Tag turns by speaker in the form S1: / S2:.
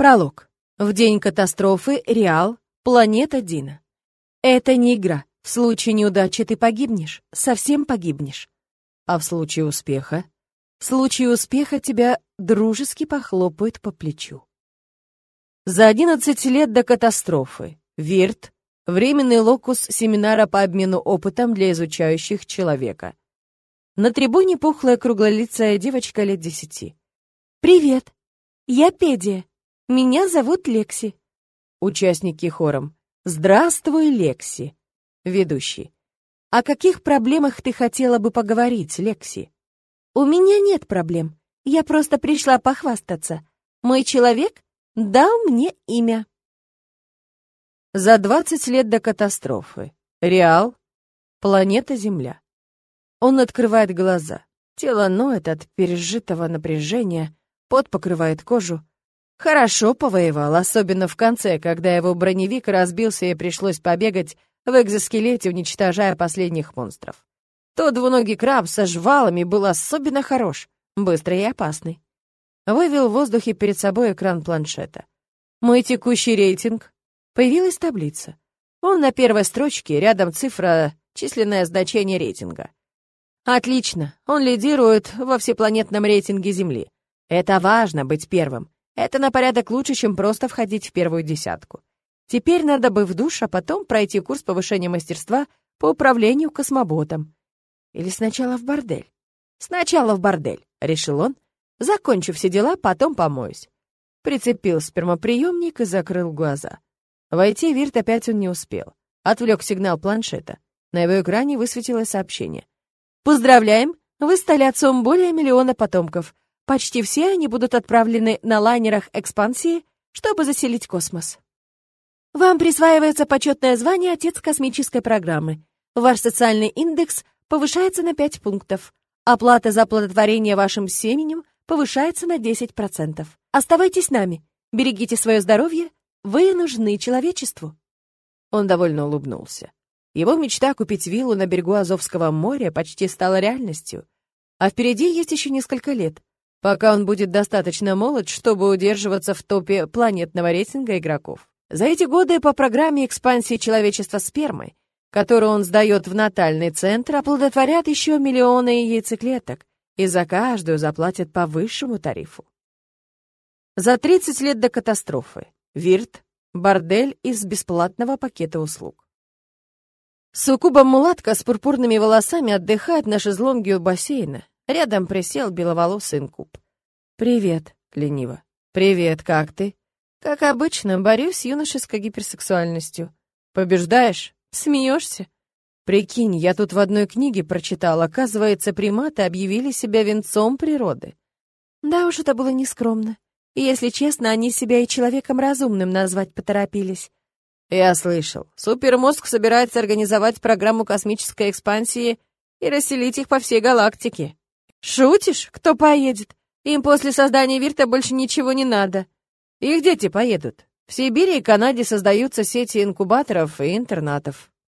S1: Пролог. В день катастрофы Реал, планета Дина. Это не игра. В случае неудачи ты погибнешь, совсем погибнешь. А в случае успеха? В случае успеха тебя дружески похлопают по плечу. За 11 лет до катастрофы ВИРТ — временный локус семинара по обмену опытом для изучающих человека. На трибуне пухлая круглолицая девочка лет десяти. «Привет, я Педия. Меня зовут Лекси». Участники хором. «Здравствуй, Лекси». Ведущий. «О каких проблемах ты хотела бы поговорить, Лекси?» «У меня нет проблем. Я просто пришла похвастаться. Мой человек дал мне имя». За 20 лет до катастрофы. Реал. Планета Земля. Он открывает глаза. Тело ноет от пережитого напряжения, пот покрывает кожу. Хорошо повоевал, особенно в конце, когда его броневик разбился и пришлось побегать в экзоскелете, уничтожая последних монстров. Тот двуногий краб со жвалами был особенно хорош, быстрый и опасный. Вывел в воздухе перед собой экран планшета. Мой текущий рейтинг. Появилась таблица. Он на первой строчке, рядом цифра, численное значение рейтинга. Отлично, он лидирует во всепланетном рейтинге Земли. Это важно, быть первым. Это на порядок лучше, чем просто входить в первую десятку. Теперь надо бы в душ, а потом пройти курс повышения мастерства по управлению космоботом. Или сначала в бордель? Сначала в бордель, решил он. Закончу все дела, потом помоюсь. Прицепил спермоприемник и закрыл глаза. Войти Вирт опять он не успел. Отвлек сигнал планшета. На его экране высветилось сообщение. Поздравляем! Вы стали отцом более миллиона потомков. Почти все они будут отправлены на лайнерах экспансии, чтобы заселить космос. Вам присваивается почетное звание «Отец космической программы». Ваш социальный индекс повышается на 5 пунктов. Оплата за оплодотворение вашим семенем повышается на 10%. Оставайтесь с нами, берегите свое здоровье, вы нужны человечеству. Он довольно улыбнулся. Его мечта купить виллу на берегу Азовского моря почти стала реальностью. А впереди есть еще несколько лет, пока он будет достаточно молод, чтобы удерживаться в топе планетного рейтинга игроков. За эти годы по программе экспансии человечества спермы, которую он сдает в натальный центр, оплодотворят еще миллионы яйцеклеток, и за каждую заплатят по высшему тарифу. За 30 лет до катастрофы. Вирт, бордель из бесплатного пакета услуг. Сукуба-мулатка с пурпурными волосами отдыхает на шезлонге у бассейна. Рядом присел беловолосый инкуб. «Привет», — лениво. «Привет, как ты?» «Как обычно, борюсь с юношеской гиперсексуальностью». «Побеждаешь? Смеешься?» «Прикинь, я тут в одной книге прочитал, оказывается, приматы объявили себя венцом природы». «Да уж, это было нескромно. И, если честно, они себя и человеком разумным назвать поторопились. Я слышал. Супермозг собирается организовать программу космической экспансии и расселить их по всей галактике. Шутишь? Кто поедет? Им после создания Вирта больше ничего не надо. Их дети поедут. В Сибири и Канаде создаются сети инкубаторов и интернатов.